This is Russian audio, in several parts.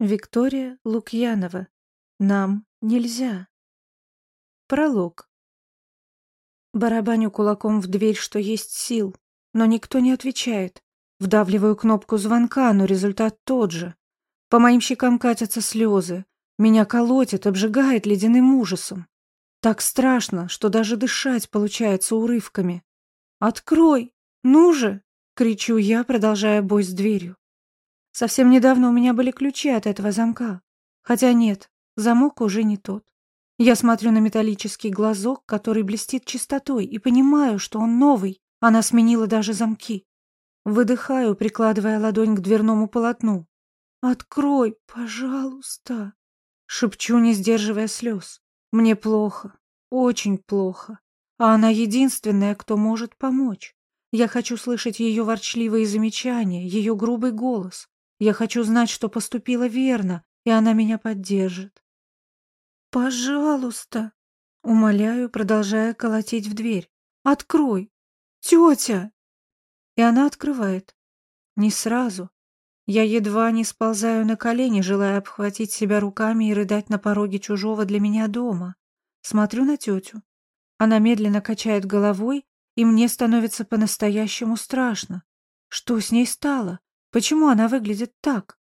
Виктория Лукьянова. Нам нельзя. Пролог. Барабаню кулаком в дверь, что есть сил, но никто не отвечает. Вдавливаю кнопку звонка, но результат тот же. По моим щекам катятся слезы. Меня колотит, обжигает ледяным ужасом. Так страшно, что даже дышать получается урывками. «Открой! Ну же!» — кричу я, продолжая бой с дверью. Совсем недавно у меня были ключи от этого замка. Хотя нет, замок уже не тот. Я смотрю на металлический глазок, который блестит чистотой, и понимаю, что он новый. Она сменила даже замки. Выдыхаю, прикладывая ладонь к дверному полотну. «Открой, пожалуйста!» Шепчу, не сдерживая слез. «Мне плохо, очень плохо, а она единственная, кто может помочь. Я хочу слышать ее ворчливые замечания, ее грубый голос. Я хочу знать, что поступила верно, и она меня поддержит. «Пожалуйста!» — умоляю, продолжая колотить в дверь. «Открой! Тетя!» И она открывает. Не сразу. Я едва не сползаю на колени, желая обхватить себя руками и рыдать на пороге чужого для меня дома. Смотрю на тетю. Она медленно качает головой, и мне становится по-настоящему страшно. Что с ней стало? Почему она выглядит так?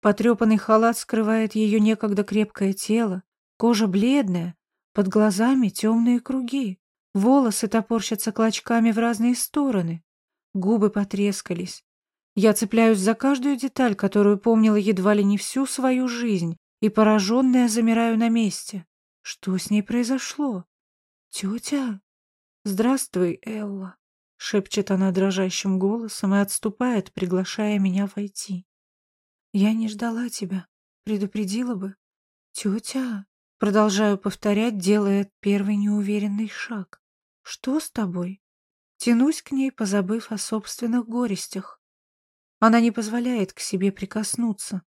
Потрепанный халат скрывает ее некогда крепкое тело, кожа бледная, под глазами темные круги, волосы топорщатся клочками в разные стороны, губы потрескались. Я цепляюсь за каждую деталь, которую помнила едва ли не всю свою жизнь, и пораженная замираю на месте. Что с ней произошло? Тетя? Здравствуй, Элла шепчет она дрожащим голосом и отступает, приглашая меня войти. Я не ждала тебя, предупредила бы. Тетя, продолжаю повторять, делая первый неуверенный шаг. Что с тобой? Тянусь к ней, позабыв о собственных горестях. Она не позволяет к себе прикоснуться,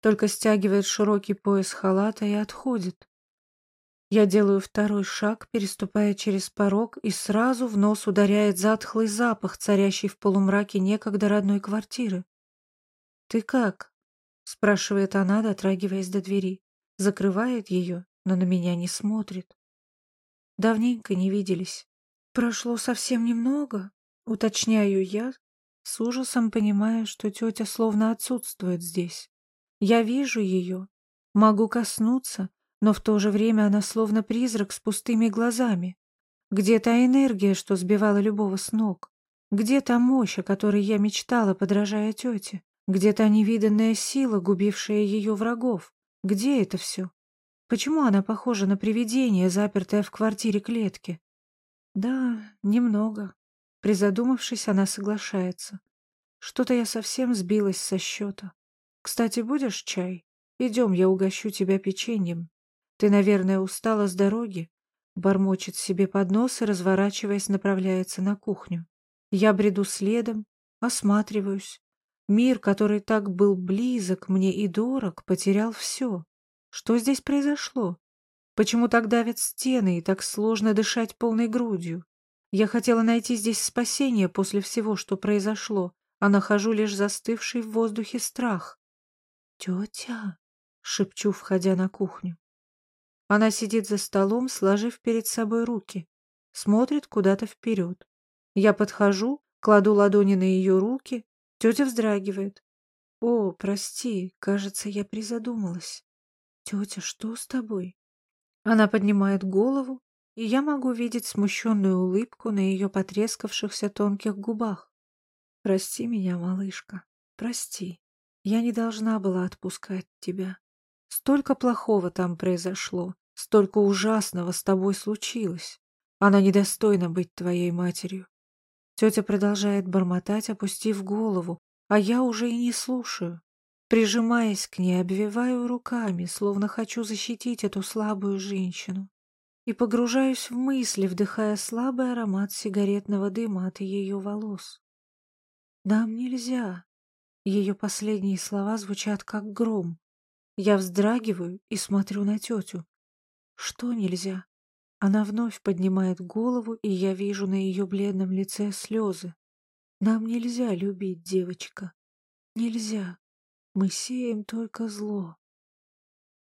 только стягивает широкий пояс халата и отходит. Я делаю второй шаг, переступая через порог, и сразу в нос ударяет затхлый запах, царящий в полумраке некогда родной квартиры. «Ты как?» — спрашивает она, дотрагиваясь до двери. Закрывает ее, но на меня не смотрит. Давненько не виделись. Прошло совсем немного, уточняю я, с ужасом понимая, что тетя словно отсутствует здесь. Я вижу ее, могу коснуться, но в то же время она словно призрак с пустыми глазами. Где та энергия, что сбивала любого с ног? Где та мощь, о которой я мечтала, подражая тете? Где та невиданная сила, губившая ее врагов? Где это все? Почему она похожа на привидение, запертое в квартире клетки? Да, немного. Призадумавшись, она соглашается. Что-то я совсем сбилась со счета. Кстати, будешь чай? Идем, я угощу тебя печеньем. Ты, наверное, устала с дороги?» Бормочет себе под нос и, разворачиваясь, направляется на кухню. Я бреду следом, осматриваюсь. Мир, который так был близок мне и дорог, потерял все. Что здесь произошло? Почему так давят стены и так сложно дышать полной грудью? Я хотела найти здесь спасение после всего, что произошло, а нахожу лишь застывший в воздухе страх. «Тетя!» — шепчу, входя на кухню. Она сидит за столом, сложив перед собой руки, смотрит куда-то вперед. Я подхожу, кладу ладони на ее руки, тетя вздрагивает. «О, прости, кажется, я призадумалась. Тетя, что с тобой?» Она поднимает голову, и я могу видеть смущенную улыбку на ее потрескавшихся тонких губах. «Прости меня, малышка, прости. Я не должна была отпускать тебя. Столько плохого там произошло. Столько ужасного с тобой случилось. Она недостойна быть твоей матерью. Тетя продолжает бормотать, опустив голову, а я уже и не слушаю. Прижимаясь к ней, обвиваю руками, словно хочу защитить эту слабую женщину. И погружаюсь в мысли, вдыхая слабый аромат сигаретного дыма от ее волос. «Нам нельзя». Ее последние слова звучат как гром. Я вздрагиваю и смотрю на тетю. Что нельзя? Она вновь поднимает голову, и я вижу на ее бледном лице слезы. Нам нельзя любить, девочка. Нельзя. Мы сеем только зло.